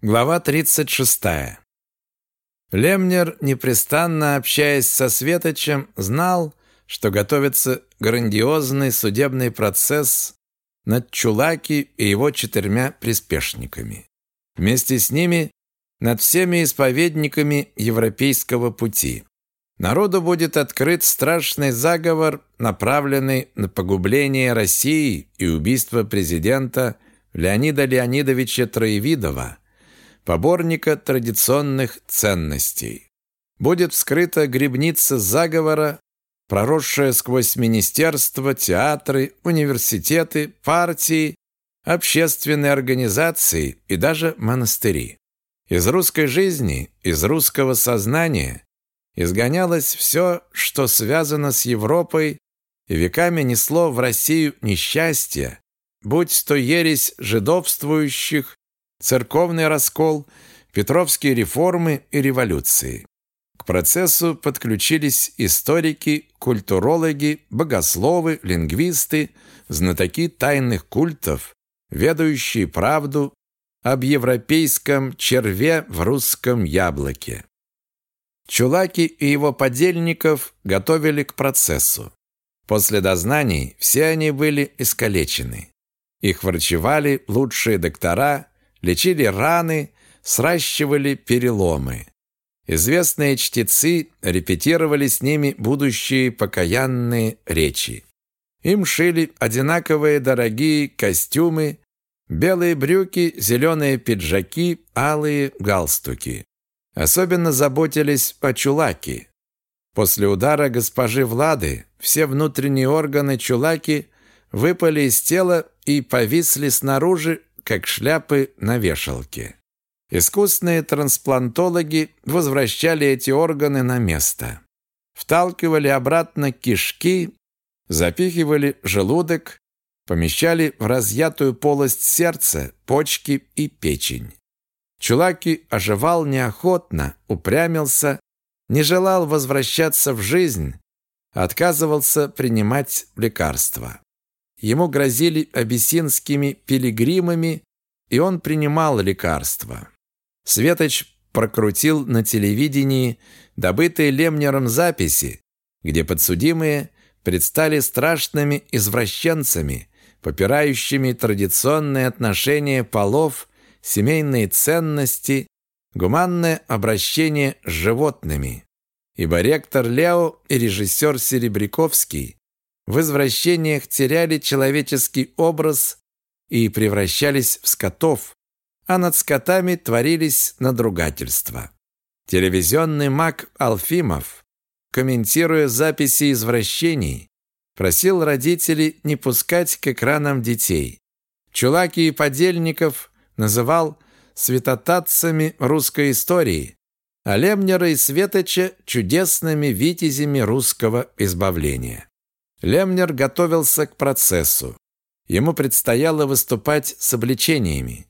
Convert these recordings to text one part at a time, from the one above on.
Глава 36. Лемнер, непрестанно общаясь со Светочем, знал, что готовится грандиозный судебный процесс над Чулаки и его четырьмя приспешниками. Вместе с ними над всеми исповедниками европейского пути. Народу будет открыт страшный заговор, направленный на погубление России и убийство президента Леонида Леонидовича Троевидова – поборника традиционных ценностей. Будет вскрыта грибница заговора, проросшая сквозь министерства, театры, университеты, партии, общественные организации и даже монастыри. Из русской жизни, из русского сознания изгонялось все, что связано с Европой и веками несло в Россию несчастье, будь то ересь жидовствующих церковный раскол, петровские реформы и революции. К процессу подключились историки, культурологи, богословы, лингвисты, знатоки тайных культов, ведающие правду об европейском черве в русском яблоке. Чулаки и его подельников готовили к процессу. После дознаний все они были искалечены. Их врачевали лучшие доктора лечили раны, сращивали переломы. Известные чтецы репетировали с ними будущие покаянные речи. Им шили одинаковые дорогие костюмы, белые брюки, зеленые пиджаки, алые галстуки. Особенно заботились о чулаке. После удара госпожи Влады все внутренние органы чулаки выпали из тела и повисли снаружи как шляпы на вешалке. Искусные трансплантологи возвращали эти органы на место. Вталкивали обратно кишки, запихивали желудок, помещали в разъятую полость сердца, почки и печень. Чулаки оживал неохотно, упрямился, не желал возвращаться в жизнь, отказывался принимать лекарства. Ему грозили абиссинскими пилигримами, и он принимал лекарства. Светоч прокрутил на телевидении добытые Лемнером записи, где подсудимые предстали страшными извращенцами, попирающими традиционные отношения полов, семейные ценности, гуманное обращение с животными. Ибо ректор Лео и режиссер Серебряковский в извращениях теряли человеческий образ и превращались в скотов, а над скотами творились надругательства. Телевизионный маг Алфимов, комментируя записи извращений, просил родителей не пускать к экранам детей. Чулаки и подельников называл святотатцами русской истории, а Лемнера и Светоча чудесными витязями русского избавления. Лемнер готовился к процессу. Ему предстояло выступать с обличениями.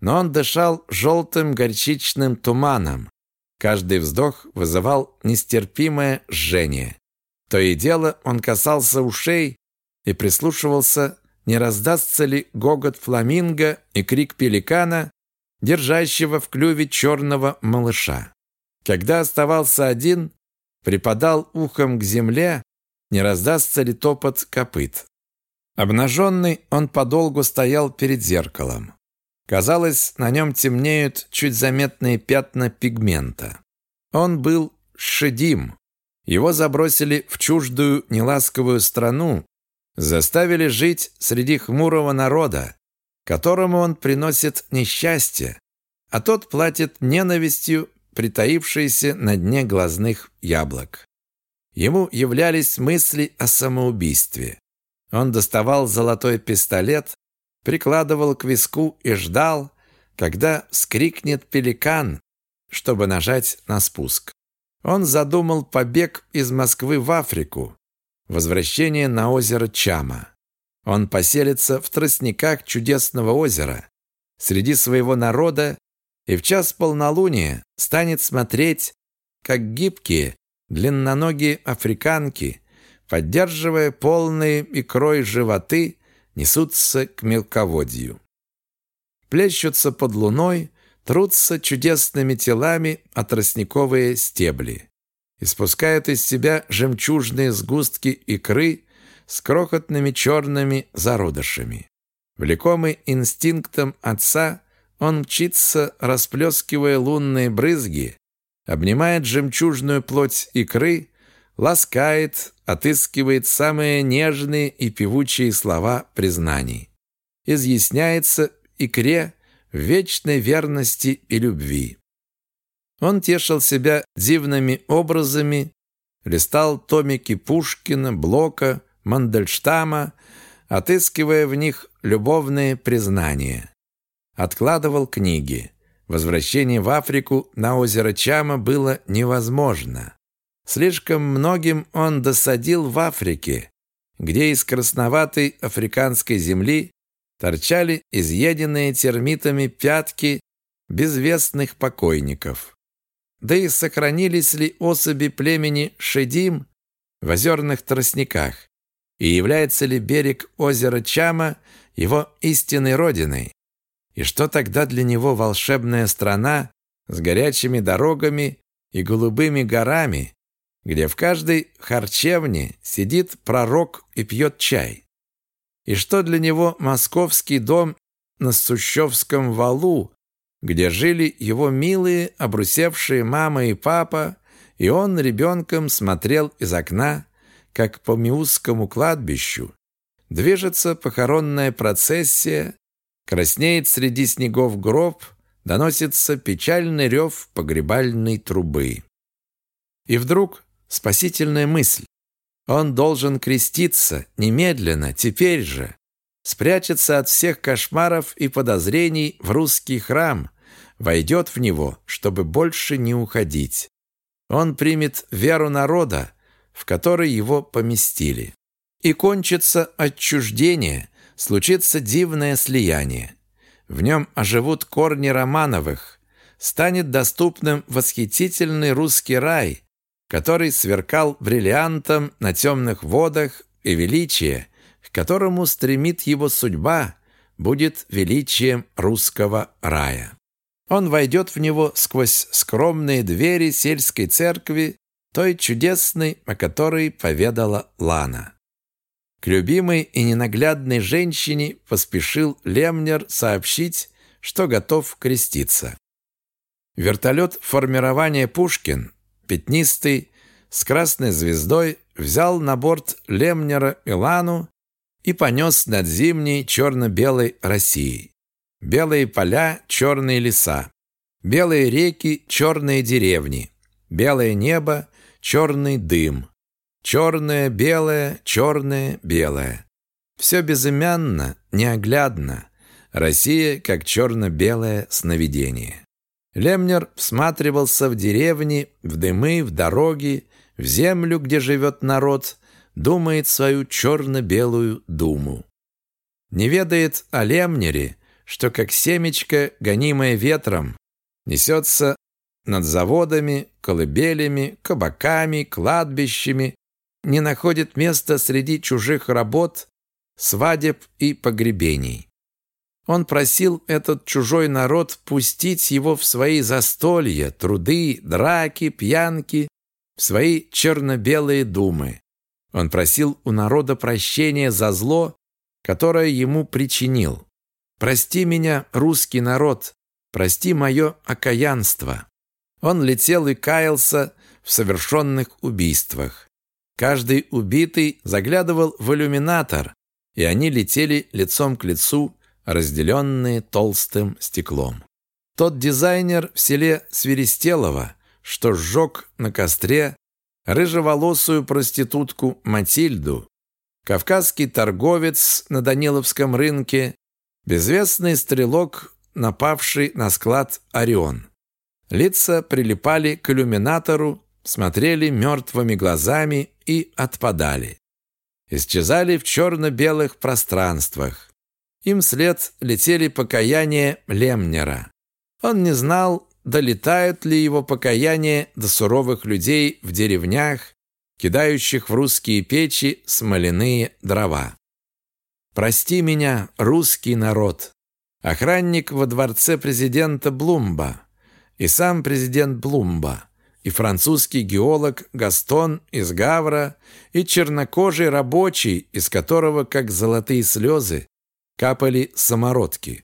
Но он дышал желтым горчичным туманом. Каждый вздох вызывал нестерпимое жжение. То и дело он касался ушей и прислушивался, не раздастся ли гогот фламинго и крик пеликана, держащего в клюве черного малыша. Когда оставался один, припадал ухом к земле не раздастся ли топот копыт. Обнаженный, он подолгу стоял перед зеркалом. Казалось, на нем темнеют чуть заметные пятна пигмента. Он был шедим. Его забросили в чуждую неласковую страну, заставили жить среди хмурого народа, которому он приносит несчастье, а тот платит ненавистью, притаившейся на дне глазных яблок. Ему являлись мысли о самоубийстве. Он доставал золотой пистолет, прикладывал к виску и ждал, когда скрикнет пеликан, чтобы нажать на спуск. Он задумал побег из Москвы в Африку, возвращение на озеро Чама. Он поселится в тростниках чудесного озера, среди своего народа, и в час полнолуния станет смотреть, как гибкие, Длинноногие африканки, поддерживая полные икрой животы, несутся к мелководью. Плещутся под луной, трутся чудесными телами о тростниковые стебли. Испускают из себя жемчужные сгустки икры с крохотными черными зародышами. Влекомый инстинктом отца, он мчится, расплескивая лунные брызги, обнимает жемчужную плоть икры, ласкает, отыскивает самые нежные и певучие слова признаний. Изъясняется икре в вечной верности и любви. Он тешил себя дивными образами, листал томики Пушкина, Блока, Мандельштама, отыскивая в них любовные признания. Откладывал книги. Возвращение в Африку на озеро Чама было невозможно. Слишком многим он досадил в Африке, где из красноватой африканской земли торчали изъеденные термитами пятки безвестных покойников. Да и сохранились ли особи племени Шедим в озерных тростниках? И является ли берег озера Чама его истинной родиной? И что тогда для него волшебная страна с горячими дорогами и голубыми горами, где в каждой харчевне сидит пророк и пьет чай? И что для него московский дом на Сущевском валу, где жили его милые, обрусевшие мама и папа, и он ребенком смотрел из окна, как по Миусскому кладбищу, движется похоронная процессия, краснеет среди снегов гроб, доносится печальный рев погребальной трубы. И вдруг спасительная мысль. Он должен креститься немедленно, теперь же. Спрячется от всех кошмаров и подозрений в русский храм, войдет в него, чтобы больше не уходить. Он примет веру народа, в который его поместили. И кончится отчуждение, случится дивное слияние. В нем оживут корни Романовых, станет доступным восхитительный русский рай – который сверкал бриллиантом на темных водах, и величие, к которому стремит его судьба, будет величием русского рая. Он войдет в него сквозь скромные двери сельской церкви, той чудесной, о которой поведала Лана. К любимой и ненаглядной женщине поспешил Лемнер сообщить, что готов креститься. Вертолет формирования «Пушкин» пятнистый, с красной звездой, взял на борт Лемнера Илану и понес над зимней черно-белой Россией. Белые поля, черные леса. Белые реки, черные деревни. Белое небо, черный дым. Черное, белое, черное, белое. Все безымянно, неоглядно. Россия, как черно-белое сновидение. Лемнер всматривался в деревни, в дымы, в дороги, в землю, где живет народ, думает свою черно-белую думу. Не ведает о Лемнере, что как семечко, гонимое ветром, несется над заводами, колыбелями, кабаками, кладбищами, не находит места среди чужих работ, свадеб и погребений. Он просил этот чужой народ пустить его в свои застолья, труды, драки, пьянки, в свои черно-белые думы. Он просил у народа прощения за зло, которое ему причинил. «Прости меня, русский народ, прости мое окаянство». Он летел и каялся в совершенных убийствах. Каждый убитый заглядывал в иллюминатор, и они летели лицом к лицу разделенные толстым стеклом. Тот дизайнер в селе Свиристелово, что сжег на костре рыжеволосую проститутку Матильду, кавказский торговец на Даниловском рынке, безвестный стрелок, напавший на склад «Орион». Лица прилипали к иллюминатору, смотрели мертвыми глазами и отпадали. Исчезали в черно-белых пространствах. Им вслед летели покаяния Лемнера. Он не знал, долетают ли его покаяния до суровых людей в деревнях, кидающих в русские печи смоляные дрова. «Прости меня, русский народ! охранник во дворце президента Блумба, и сам президент Блумба, и французский геолог Гастон из Гавра, и чернокожий рабочий, из которого, как золотые слезы, капали самородки.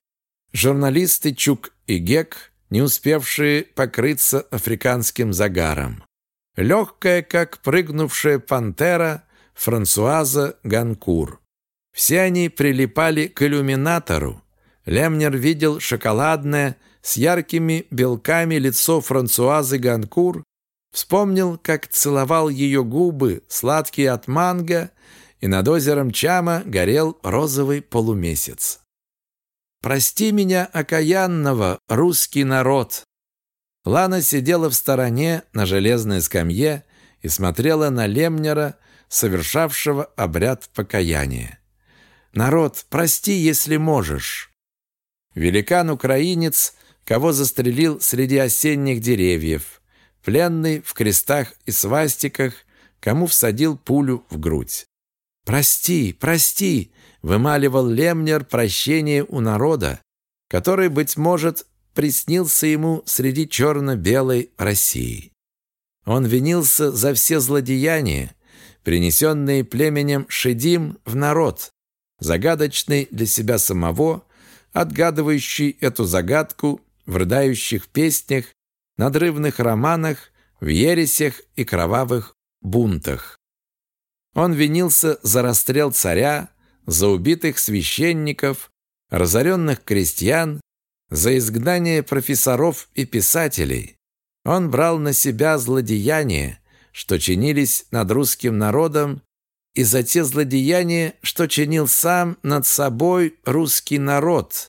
Журналисты Чук и Гек, не успевшие покрыться африканским загаром. Легкая, как прыгнувшая пантера, Франсуаза Ганкур. Все они прилипали к иллюминатору. Лемнер видел шоколадное, с яркими белками лицо Франсуазы Ганкур, вспомнил, как целовал ее губы, сладкие от манго, и над озером Чама горел розовый полумесяц. «Прости меня, окаянного, русский народ!» Лана сидела в стороне на железной скамье и смотрела на Лемнера, совершавшего обряд покаяния. «Народ, прости, если можешь!» Великан-украинец, кого застрелил среди осенних деревьев, пленный в крестах и свастиках, кому всадил пулю в грудь. «Прости, прости!» — вымаливал Лемнер прощение у народа, который, быть может, приснился ему среди черно-белой России. Он винился за все злодеяния, принесенные племенем Шедим в народ, загадочный для себя самого, отгадывающий эту загадку в рыдающих песнях, надрывных романах, в ересях и кровавых бунтах. Он винился за расстрел царя, за убитых священников, разоренных крестьян, за изгнание профессоров и писателей. Он брал на себя злодеяния, что чинились над русским народом, и за те злодеяния, что чинил сам над собой русский народ,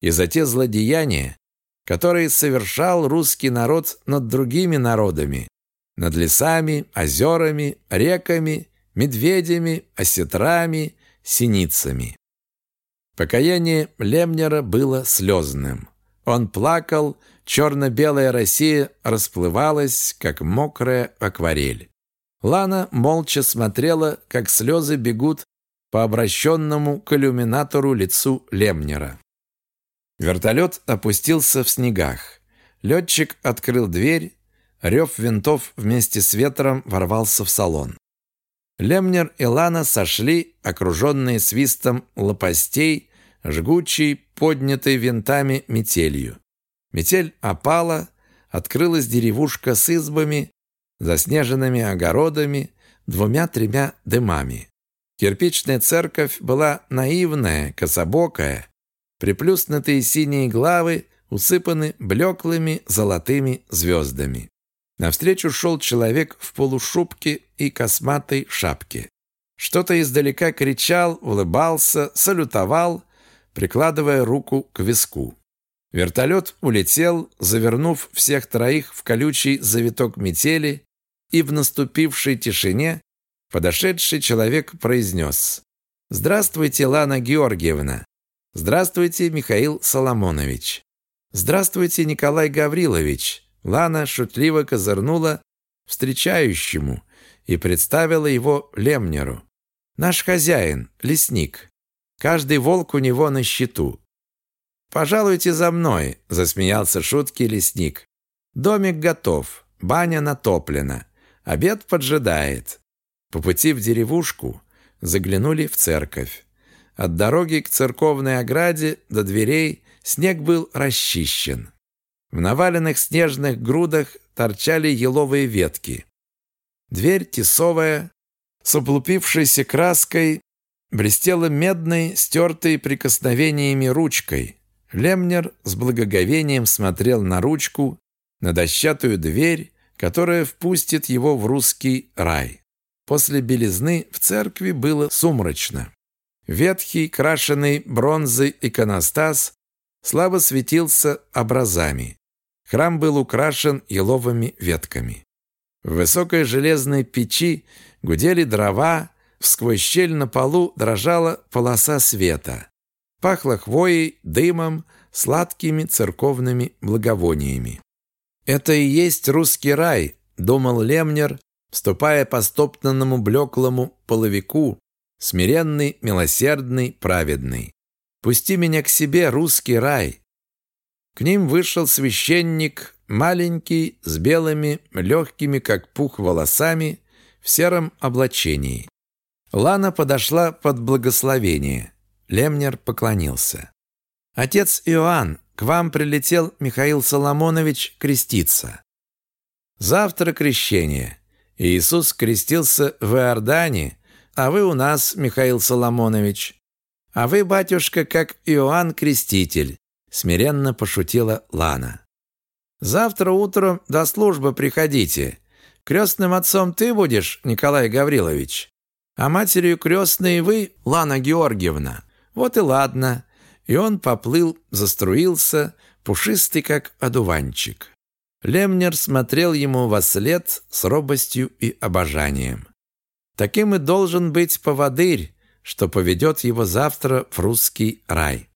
и за те злодеяния, которые совершал русский народ над другими народами, над лесами, озерами, реками, медведями, осетрами, синицами. Покаяние Лемнера было слезным. Он плакал, черно-белая Россия расплывалась, как мокрая акварель. Лана молча смотрела, как слезы бегут по обращенному к иллюминатору лицу Лемнера. Вертолет опустился в снегах. Летчик открыл дверь, рев винтов вместе с ветром ворвался в салон. Лемнер и Лана сошли, окруженные свистом лопастей, жгучей, поднятой винтами метелью. Метель опала, открылась деревушка с избами, заснеженными огородами, двумя-тремя дымами. Кирпичная церковь была наивная, кособокая, приплюснутые синие главы усыпаны блеклыми золотыми звездами. Навстречу шел человек в полушубке и косматой шапке. Что-то издалека кричал, улыбался, салютовал, прикладывая руку к виску. Вертолет улетел, завернув всех троих в колючий завиток метели, и в наступившей тишине подошедший человек произнес «Здравствуйте, Лана Георгиевна! Здравствуйте, Михаил Соломонович! Здравствуйте, Николай Гаврилович! Лана шутливо козырнула встречающему и представила его Лемнеру. «Наш хозяин, лесник. Каждый волк у него на счету». «Пожалуйте за мной», — засмеялся шутки лесник. «Домик готов, баня натоплена, обед поджидает». По пути в деревушку заглянули в церковь. От дороги к церковной ограде до дверей снег был расчищен. В наваленных снежных грудах торчали еловые ветки. Дверь тесовая, с облупившейся краской, блестела медной, стертой прикосновениями ручкой. Лемнер с благоговением смотрел на ручку, на дощатую дверь, которая впустит его в русский рай. После белизны в церкви было сумрачно. Ветхий, крашеный бронзой иконостас слабо светился образами. Храм был украшен еловыми ветками. В высокой железной печи гудели дрова, сквозь щель на полу дрожала полоса света. Пахло хвоей, дымом, сладкими церковными благовониями. «Это и есть русский рай», — думал Лемнер, вступая по стоптанному блеклому половику, смиренный, милосердный, праведный. Пусти меня к себе, русский рай!» К ним вышел священник, маленький, с белыми, легкими, как пух, волосами, в сером облачении. Лана подошла под благословение. Лемнер поклонился. «Отец Иоанн, к вам прилетел Михаил Соломонович креститься. Завтра крещение. Иисус крестился в Иордане, а вы у нас, Михаил Соломонович. А вы, батюшка, как Иоанн Креститель», смиренно пошутила Лана. «Завтра утром до службы приходите. Крестным отцом ты будешь, Николай Гаврилович, а матерью крестной вы, Лана Георгиевна. Вот и ладно и он поплыл, заструился, пушистый, как одуванчик. Лемнер смотрел ему во след с робостью и обожанием. Таким и должен быть поводырь, что поведет его завтра в русский рай.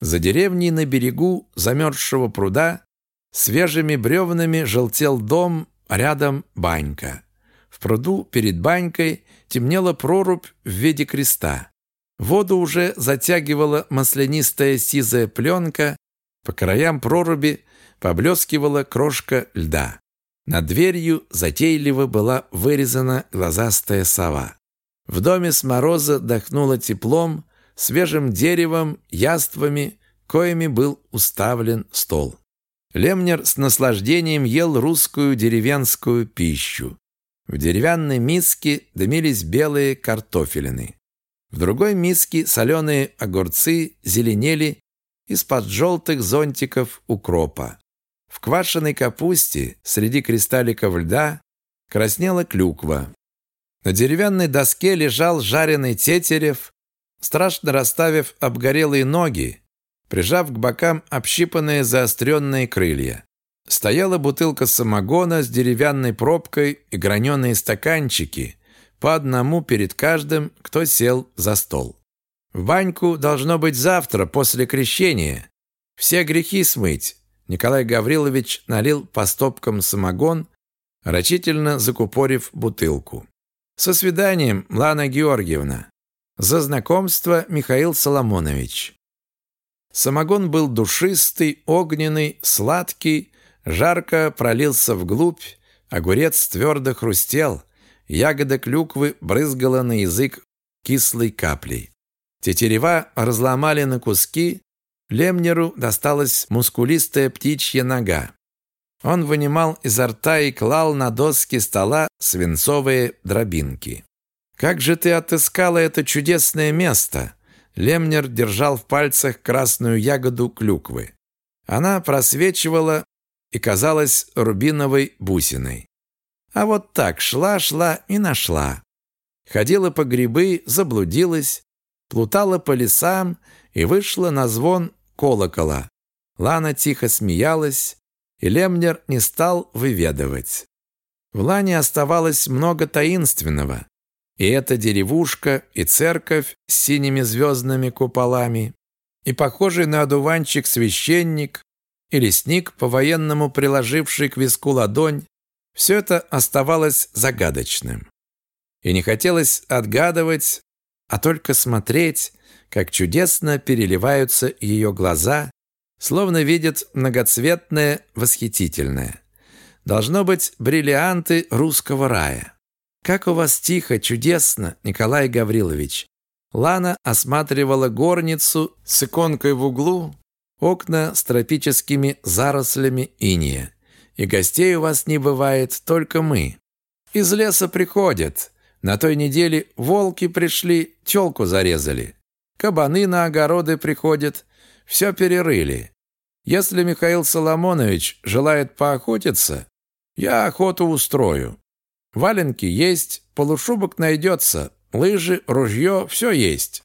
За деревней на берегу замерзшего пруда свежими бревнами желтел дом, рядом банька. В пруду перед банькой темнела прорубь в виде креста. Воду уже затягивала маслянистая сизая пленка, по краям проруби поблескивала крошка льда. Над дверью затейливо была вырезана глазастая сова. В доме с мороза дохнуло теплом, свежим деревом, яствами, коими был уставлен стол. Лемнер с наслаждением ел русскую деревенскую пищу. В деревянной миске дымились белые картофелины. В другой миске соленые огурцы зеленели из-под желтых зонтиков укропа. В квашеной капусте среди кристалликов льда краснела клюква. На деревянной доске лежал жареный тетерев, страшно расставив обгорелые ноги, прижав к бокам общипанные заостренные крылья. Стояла бутылка самогона с деревянной пробкой и граненые стаканчики – по одному перед каждым, кто сел за стол. В баньку должно быть завтра, после крещения. Все грехи смыть. Николай Гаврилович налил по стопкам самогон, рачительно закупорив бутылку. Со свиданием, Лана Георгиевна. За знакомство, Михаил Соломонович. Самогон был душистый, огненный, сладкий, жарко пролился вглубь, огурец твердо хрустел – Ягода клюквы брызгала на язык кислой каплей. Тетерева разломали на куски, Лемнеру досталась мускулистая птичья нога. Он вынимал изо рта и клал на доски стола свинцовые дробинки. «Как же ты отыскала это чудесное место?» Лемнер держал в пальцах красную ягоду клюквы. Она просвечивала и казалась рубиновой бусиной. А вот так шла-шла и нашла. Ходила по грибы, заблудилась, плутала по лесам и вышла на звон колокола. Лана тихо смеялась, и Лемнер не стал выведывать. В Лане оставалось много таинственного. И эта деревушка, и церковь с синими звездными куполами, и похожий на одуванчик священник, и лесник, по-военному приложивший к виску ладонь, все это оставалось загадочным. И не хотелось отгадывать, а только смотреть, как чудесно переливаются ее глаза, словно видят многоцветное, восхитительное. Должно быть бриллианты русского рая. Как у вас тихо, чудесно, Николай Гаврилович. Лана осматривала горницу с иконкой в углу, окна с тропическими зарослями иния. И гостей у вас не бывает, только мы. Из леса приходят. На той неделе волки пришли, тёлку зарезали. Кабаны на огороды приходят, все перерыли. Если Михаил Соломонович желает поохотиться, я охоту устрою. Валенки есть, полушубок найдется, лыжи, ружье, все есть.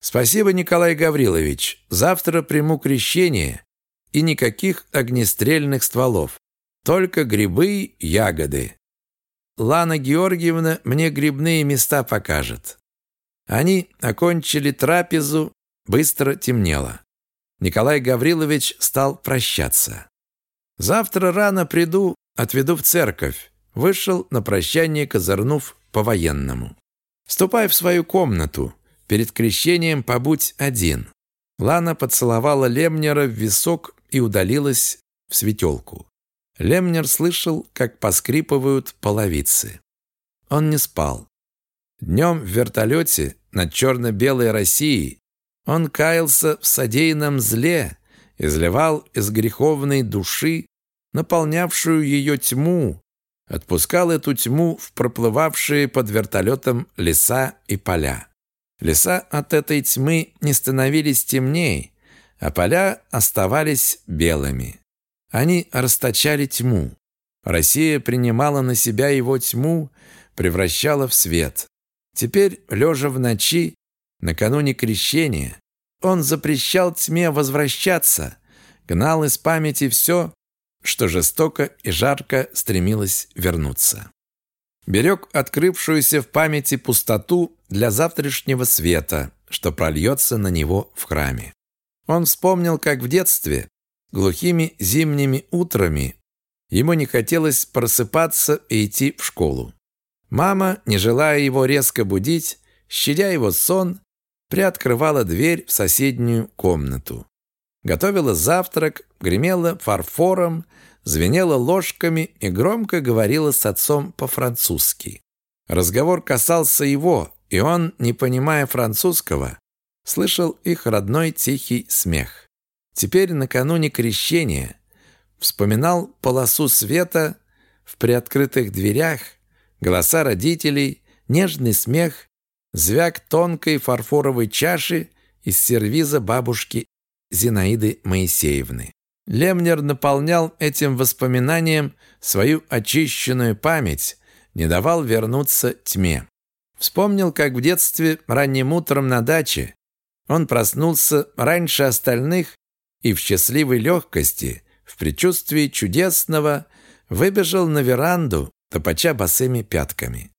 Спасибо, Николай Гаврилович. Завтра приму крещение и никаких огнестрельных стволов. Только грибы, ягоды. Лана Георгиевна мне грибные места покажет. Они окончили трапезу, быстро темнело. Николай Гаврилович стал прощаться. «Завтра рано приду, отведу в церковь», вышел на прощание, козырнув по-военному. «Ступай в свою комнату, перед крещением побудь один. Лана поцеловала Лемнера в висок и удалилась в светелку. Лемнер слышал, как поскрипывают половицы. Он не спал. Днем в вертолете над черно-белой Россией он каялся в содеянном зле, изливал из греховной души, наполнявшую ее тьму, отпускал эту тьму в проплывавшие под вертолетом леса и поля. Леса от этой тьмы не становились темнее, а поля оставались белыми. Они расточали тьму. Россия принимала на себя его тьму, превращала в свет. Теперь, лежа в ночи, накануне крещения, он запрещал тьме возвращаться, гнал из памяти все, что жестоко и жарко стремилось вернуться. Берег открывшуюся в памяти пустоту для завтрашнего света, что прольется на него в храме. Он вспомнил, как в детстве, глухими зимними утрами, ему не хотелось просыпаться и идти в школу. Мама, не желая его резко будить, щадя его сон, приоткрывала дверь в соседнюю комнату. Готовила завтрак, гремела фарфором, звенела ложками и громко говорила с отцом по-французски. Разговор касался его, и он, не понимая французского, слышал их родной тихий смех. Теперь, накануне крещения, вспоминал полосу света в приоткрытых дверях, голоса родителей, нежный смех, звяк тонкой фарфоровой чаши из сервиза бабушки Зинаиды Моисеевны. Лемнер наполнял этим воспоминанием свою очищенную память, не давал вернуться тьме. Вспомнил, как в детстве ранним утром на даче он проснулся раньше остальных и в счастливой легкости, в предчувствии чудесного, выбежал на веранду, топача босыми пятками.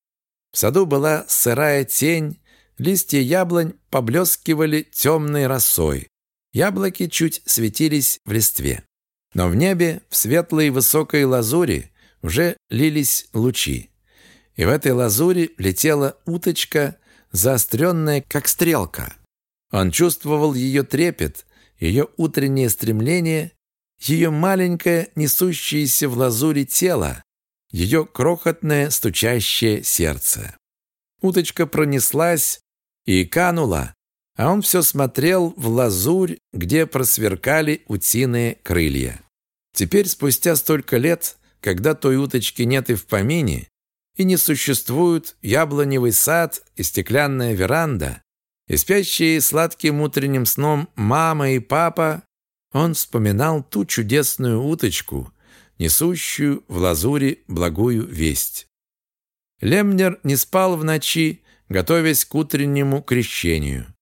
В саду была сырая тень, листья яблонь поблескивали темной росой. Яблоки чуть светились в листве. Но в небе, в светлой высокой лазури, уже лились лучи. И в этой лазури летела уточка, заостренная, как стрелка. Он чувствовал ее трепет, ее утреннее стремление, ее маленькое, несущееся в лазури тело, ее крохотное стучащее сердце. Уточка пронеслась и канула, а он все смотрел в лазурь, где просверкали утиные крылья. Теперь, спустя столько лет, когда той уточки нет и в помине, и не существует яблоневый сад и стеклянная веранда, и спящие сладким утренним сном мама и папа, он вспоминал ту чудесную уточку, несущую в лазуре благую весть. Лемнер не спал в ночи, готовясь к утреннему крещению.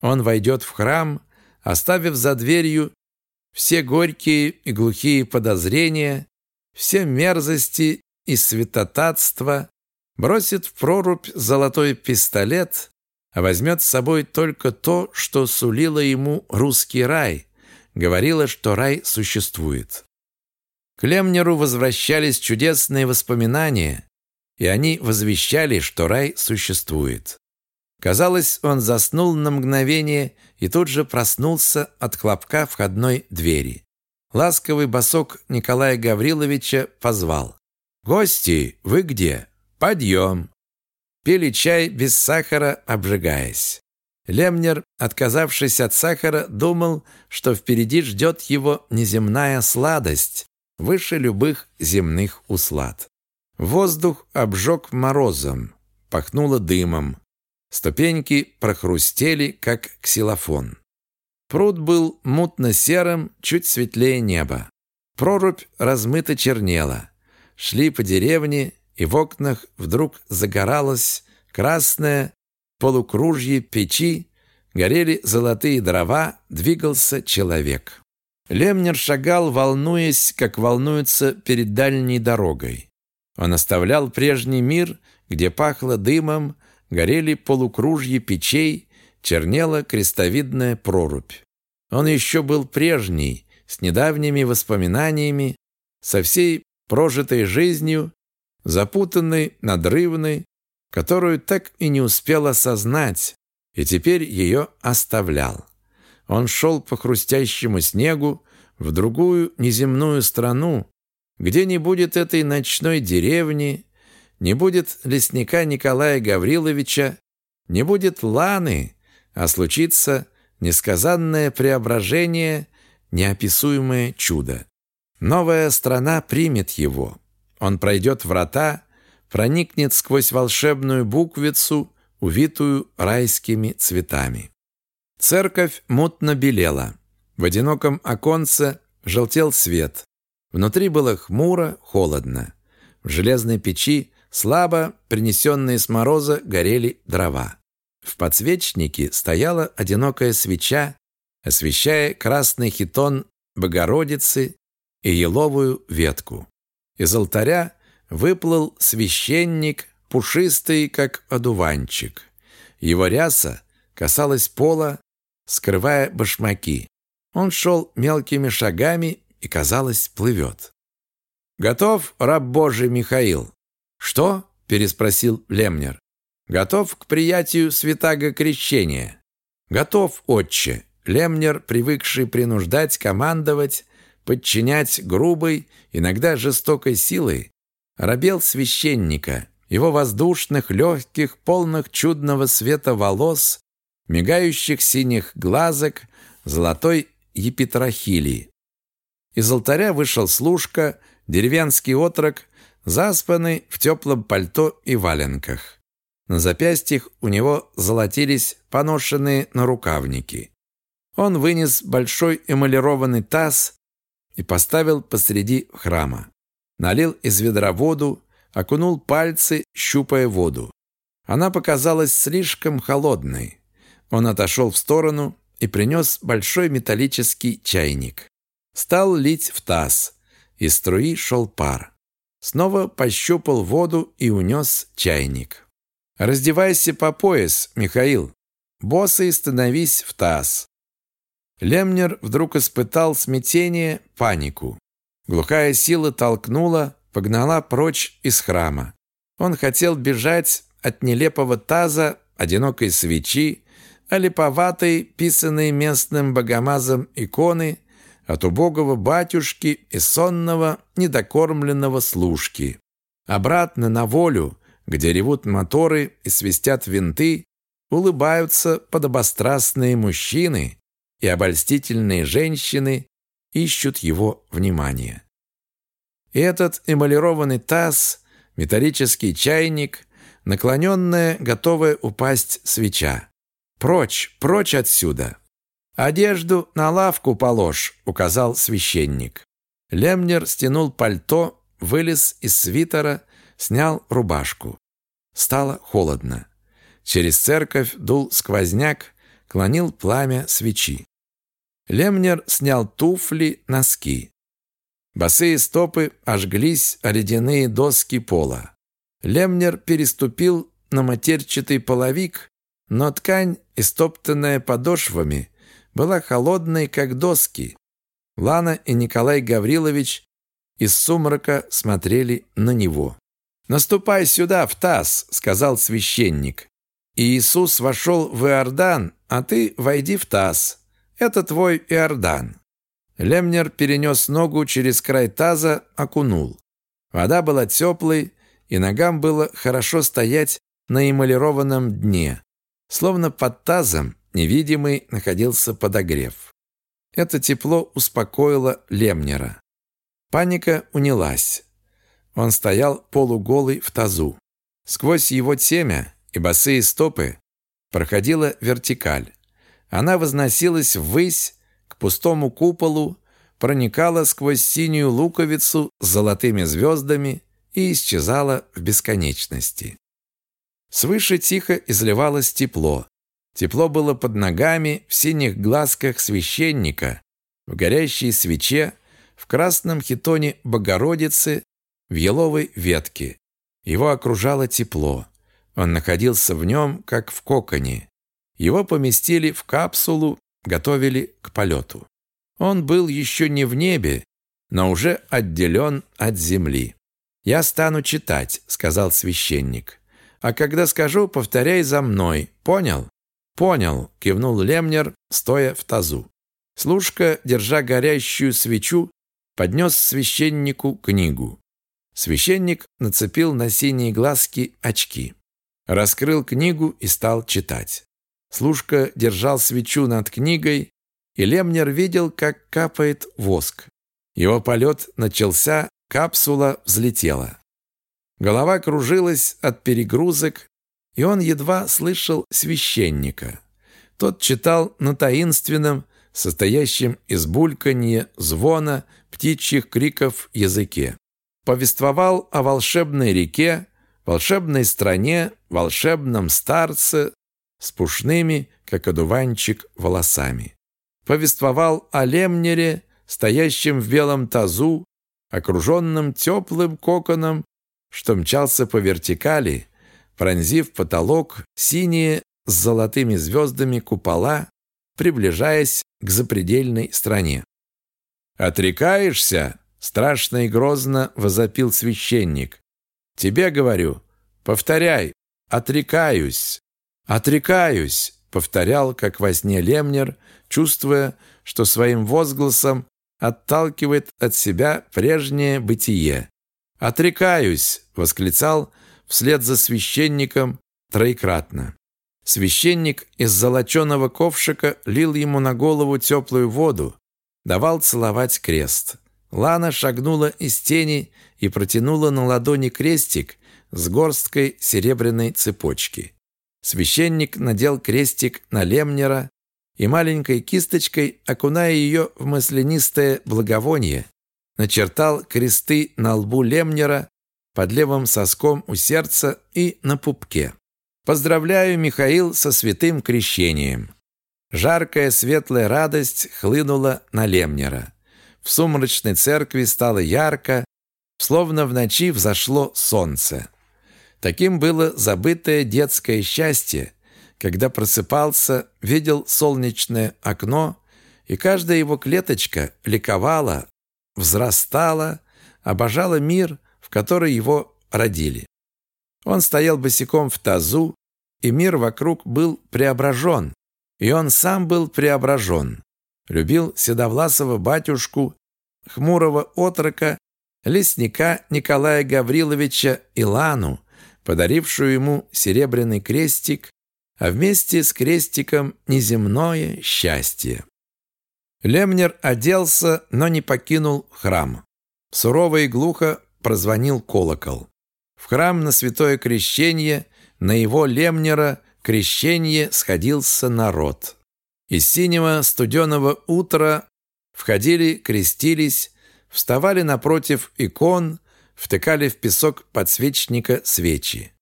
Он войдет в храм, оставив за дверью все горькие и глухие подозрения, все мерзости и святотатство, бросит в прорубь золотой пистолет, а возьмет с собой только то, что сулило ему русский рай, говорило, что рай существует. К Лемнеру возвращались чудесные воспоминания, и они возвещали, что рай существует. Казалось, он заснул на мгновение и тут же проснулся от хлопка входной двери. Ласковый босок Николая Гавриловича позвал. «Гости, вы где? Подъем!» Пили чай без сахара, обжигаясь. Лемнер, отказавшись от сахара, думал, что впереди ждет его неземная сладость, выше любых земных услад. Воздух обжег морозом, пахнуло дымом. Ступеньки прохрустели, как ксилофон. Пруд был мутно-серым, чуть светлее неба. Прорубь размыто чернела. Шли по деревне, и в окнах вдруг загоралось красное полукружье печи, горели золотые дрова, двигался человек. Лемнер шагал, волнуясь, как волнуется перед дальней дорогой. Он оставлял прежний мир, где пахло дымом, горели полукружья печей, чернела крестовидная прорубь. Он еще был прежний, с недавними воспоминаниями, со всей прожитой жизнью, запутанной, надрывной, которую так и не успел осознать, и теперь ее оставлял. Он шел по хрустящему снегу в другую неземную страну, где не будет этой ночной деревни, не будет лесника Николая Гавриловича, не будет Ланы, а случится несказанное преображение, неописуемое чудо. Новая страна примет его. Он пройдет врата, проникнет сквозь волшебную буквицу, увитую райскими цветами. Церковь мутно белела. В одиноком оконце желтел свет. Внутри было хмуро, холодно. В железной печи, слабо принесенные с мороза, горели дрова. В подсвечнике стояла одинокая свеча, освещая красный хитон Богородицы и еловую ветку. Из алтаря выплыл священник, пушистый, как одуванчик. Его ряса касалась пола, скрывая башмаки. Он шел мелкими шагами и, казалось, плывет. «Готов, раб Божий Михаил?» «Что?» – переспросил Лемнер. «Готов к приятию святаго крещения?» «Готов, отче!» Лемнер, привыкший принуждать, командовать, подчинять грубой, иногда жестокой силой, рабел священника, его воздушных, легких, полных чудного света волос, мигающих синих глазок, золотой епитрахилии. Из алтаря вышел служка, деревенский отрок, заспанный в теплом пальто и валенках. На запястьях у него золотились поношенные нарукавники. Он вынес большой эмалированный таз и поставил посреди храма. Налил из ведра воду, окунул пальцы, щупая воду. Она показалась слишком холодной. Он отошел в сторону и принес большой металлический чайник. Стал лить в таз. Из струи шел пар. Снова пощупал воду и унес чайник. «Раздевайся по пояс, Михаил. Босый становись в таз». Лемнер вдруг испытал смятение, панику. Глухая сила толкнула, погнала прочь из храма. Он хотел бежать от нелепого таза, одинокой свечи, олиповатой, писанной местным богомазом иконы, от убогого батюшки и сонного, недокормленного служки. Обратно на волю, где ревут моторы и свистят винты, улыбаются подобострастные мужчины, и обольстительные женщины ищут его внимания. И этот эмалированный таз, металлический чайник, наклоненная, готовая упасть свеча. «Прочь, прочь отсюда!» «Одежду на лавку положь», — указал священник. Лемнер стянул пальто, вылез из свитера, снял рубашку. Стало холодно. Через церковь дул сквозняк, клонил пламя свечи. Лемнер снял туфли, носки. Босые стопы ожглись о ледяные доски пола. Лемнер переступил на матерчатый половик, но ткань, истоптанная подошвами, была холодной, как доски. Лана и Николай Гаврилович из сумрака смотрели на него. «Наступай сюда, в таз», — сказал священник. И Иисус вошел в Иордан, а ты войди в таз. Это твой Иордан. Лемнер перенес ногу через край таза, окунул. Вода была теплой, и ногам было хорошо стоять на эмалированном дне. Словно под тазом невидимый находился подогрев. Это тепло успокоило Лемнера. Паника унялась. Он стоял полуголый в тазу. Сквозь его темя и босые стопы проходила вертикаль. Она возносилась ввысь, к пустому куполу, проникала сквозь синюю луковицу с золотыми звездами и исчезала в бесконечности. Свыше тихо изливалось тепло. Тепло было под ногами, в синих глазках священника, в горящей свече, в красном хитоне Богородицы, в еловой ветке. Его окружало тепло. Он находился в нем, как в коконе. Его поместили в капсулу, готовили к полету. Он был еще не в небе, но уже отделен от земли. «Я стану читать», — сказал священник. «А когда скажу, повторяй за мной. Понял?» «Понял», — кивнул Лемнер, стоя в тазу. Служка, держа горящую свечу, поднес священнику книгу. Священник нацепил на синие глазки очки. Раскрыл книгу и стал читать. Служка держал свечу над книгой, и Лемнер видел, как капает воск. Его полет начался, капсула взлетела. Голова кружилась от перегрузок, и он едва слышал священника. Тот читал на таинственном, состоящем из бульканья, звона, птичьих криков языке. Повествовал о волшебной реке, волшебной стране, волшебном старце с пушными, как одуванчик, волосами. Повествовал о Лемнере, стоящем в белом тазу, окруженном теплым коконом, что мчался по вертикали, пронзив потолок синие с золотыми звездами купола, приближаясь к запредельной стране. «Отрекаешься?» – страшно и грозно возопил священник. «Тебе говорю, повторяй, отрекаюсь, отрекаюсь!» – повторял, как во сне Лемнер, чувствуя, что своим возгласом отталкивает от себя прежнее бытие. «Отрекаюсь!» – восклицал вслед за священником троекратно. Священник из золоченого ковшика лил ему на голову теплую воду, давал целовать крест. Лана шагнула из тени и протянула на ладони крестик с горсткой серебряной цепочки. Священник надел крестик на Лемнера и маленькой кисточкой, окуная ее в маслянистое благовоние, начертал кресты на лбу Лемнера под левым соском у сердца и на пупке. «Поздравляю, Михаил, со святым крещением!» Жаркая светлая радость хлынула на Лемнера. В сумрачной церкви стало ярко, словно в ночи взошло солнце. Таким было забытое детское счастье, когда просыпался, видел солнечное окно, и каждая его клеточка ликовала, взрастала, обожала мир, в который его родили. Он стоял босиком в тазу, и мир вокруг был преображен, и он сам был преображен. Любил седовласого батюшку, хмурого отрока, лесника Николая Гавриловича Илану, подарившую ему серебряный крестик, а вместе с крестиком неземное счастье. Лемнер оделся, но не покинул храм. Сурово и глухо прозвонил колокол. В храм на святое крещение, на его Лемнера крещение сходился народ. Из синего студеного утра входили, крестились, вставали напротив икон, втыкали в песок подсвечника свечи.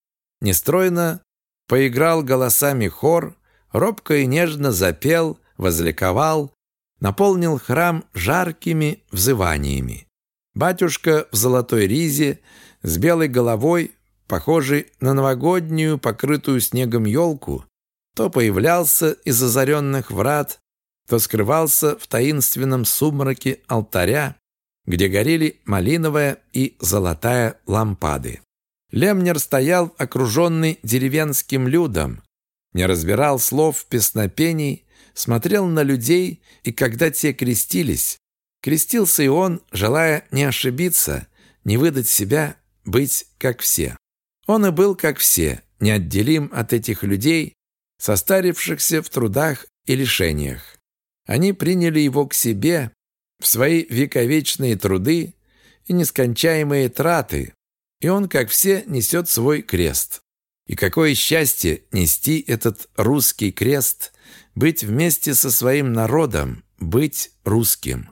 Нестройно поиграл голосами хор, робко и нежно запел, возликовал, наполнил храм жаркими взываниями. Батюшка в золотой ризе, с белой головой, похожий на новогоднюю, покрытую снегом елку, то появлялся из озаренных врат, то скрывался в таинственном сумраке алтаря, где горели малиновая и золотая лампады. Лемнер стоял, окруженный деревенским людом, не разбирал слов песнопений, смотрел на людей, и когда те крестились, крестился и он, желая не ошибиться, не выдать себя, быть как все. Он и был как все, неотделим от этих людей, состарившихся в трудах и лишениях. Они приняли его к себе, в свои вековечные труды и нескончаемые траты, и он, как все, несет свой крест. И какое счастье нести этот русский крест, быть вместе со своим народом, быть русским.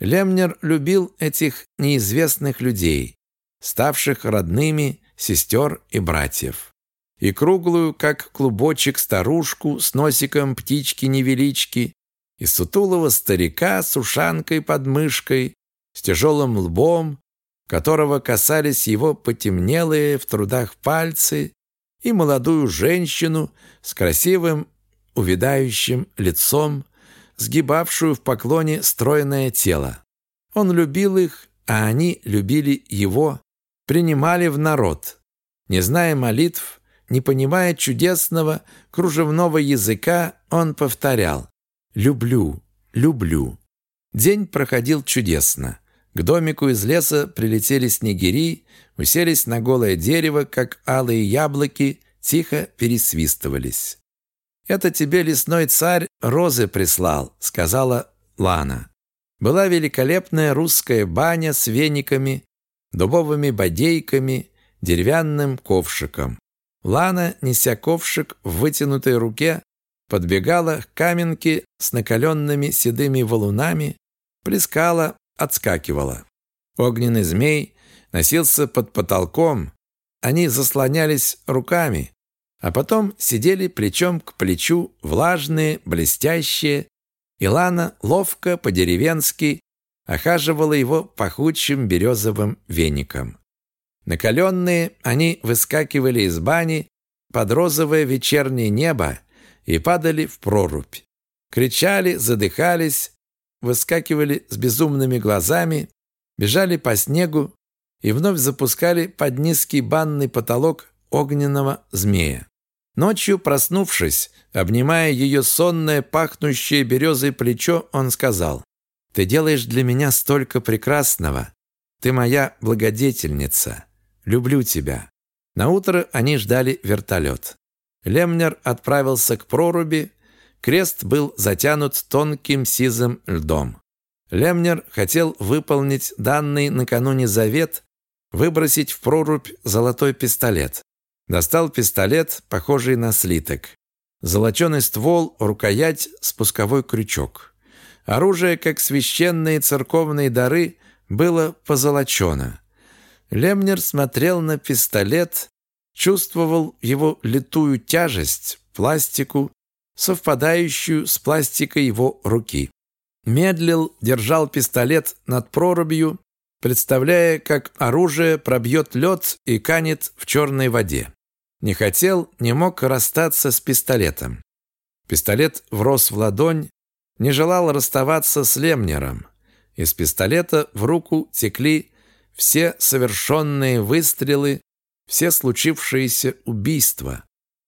Лемнер любил этих неизвестных людей, ставших родными сестер и братьев. И круглую, как клубочек, старушку с носиком птички-невелички, и сутулого старика с ушанкой под мышкой, с тяжелым лбом, которого касались его потемнелые в трудах пальцы, и молодую женщину с красивым увядающим лицом, сгибавшую в поклоне стройное тело. Он любил их, а они любили его, принимали в народ. Не зная молитв, не понимая чудесного кружевного языка, он повторял «люблю, люблю». День проходил чудесно. К домику из леса прилетели снегири, уселись на голое дерево, как алые яблоки, тихо пересвистывались. «Это тебе лесной царь розы прислал», — сказала Лана. Была великолепная русская баня с вениками, дубовыми бодейками, деревянным ковшиком. Лана, неся ковшик в вытянутой руке, подбегала к каменке с накаленными седыми валунами, плескала, отскакивала. Огненный змей носился под потолком, они заслонялись руками, а потом сидели плечом к плечу, влажные, блестящие, и Лана ловко, по-деревенски, охаживала его пахучим березовым веником. Накаленные, они выскакивали из бани под розовое вечернее небо и падали в прорубь. Кричали, задыхались, выскакивали с безумными глазами, бежали по снегу и вновь запускали под низкий банный потолок огненного змея. Ночью, проснувшись, обнимая ее сонное, пахнущее березой плечо, он сказал, «Ты делаешь для меня столько прекрасного. Ты моя благодетельница. Люблю тебя». Наутро они ждали вертолет. Лемнер отправился к проруби, крест был затянут тонким сизым льдом. Лемнер хотел выполнить данный накануне завет, выбросить в прорубь золотой пистолет. Достал пистолет, похожий на слиток. Золоченый ствол, рукоять, спусковой крючок. Оружие, как священные церковные дары, было позолочено. Лемнер смотрел на пистолет, чувствовал его литую тяжесть, пластику, совпадающую с пластикой его руки. Медлил, держал пистолет над прорубью, представляя, как оружие пробьет лед и канет в черной воде. Не хотел, не мог расстаться с пистолетом. Пистолет врос в ладонь, не желал расставаться с Лемнером. Из пистолета в руку текли все совершенные выстрелы, все случившиеся убийства.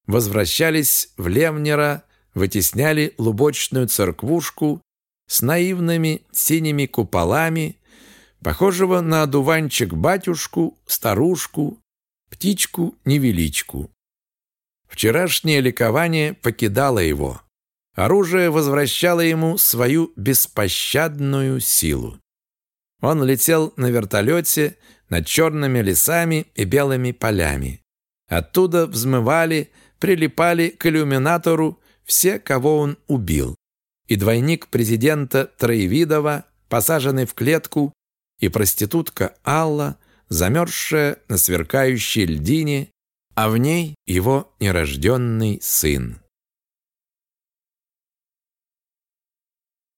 Возвращались в Лемнера, вытесняли лубочную церквушку с наивными синими куполами, похожего на одуванчик-батюшку, старушку, птичку-невеличку. Вчерашнее ликование покидало его. Оружие возвращало ему свою беспощадную силу. Он летел на вертолете над черными лесами и белыми полями. Оттуда взмывали, прилипали к иллюминатору все, кого он убил. И двойник президента Троевидова, посаженный в клетку, и проститутка Алла – замерзшая на сверкающей льдине, а в ней его нерожденный сын.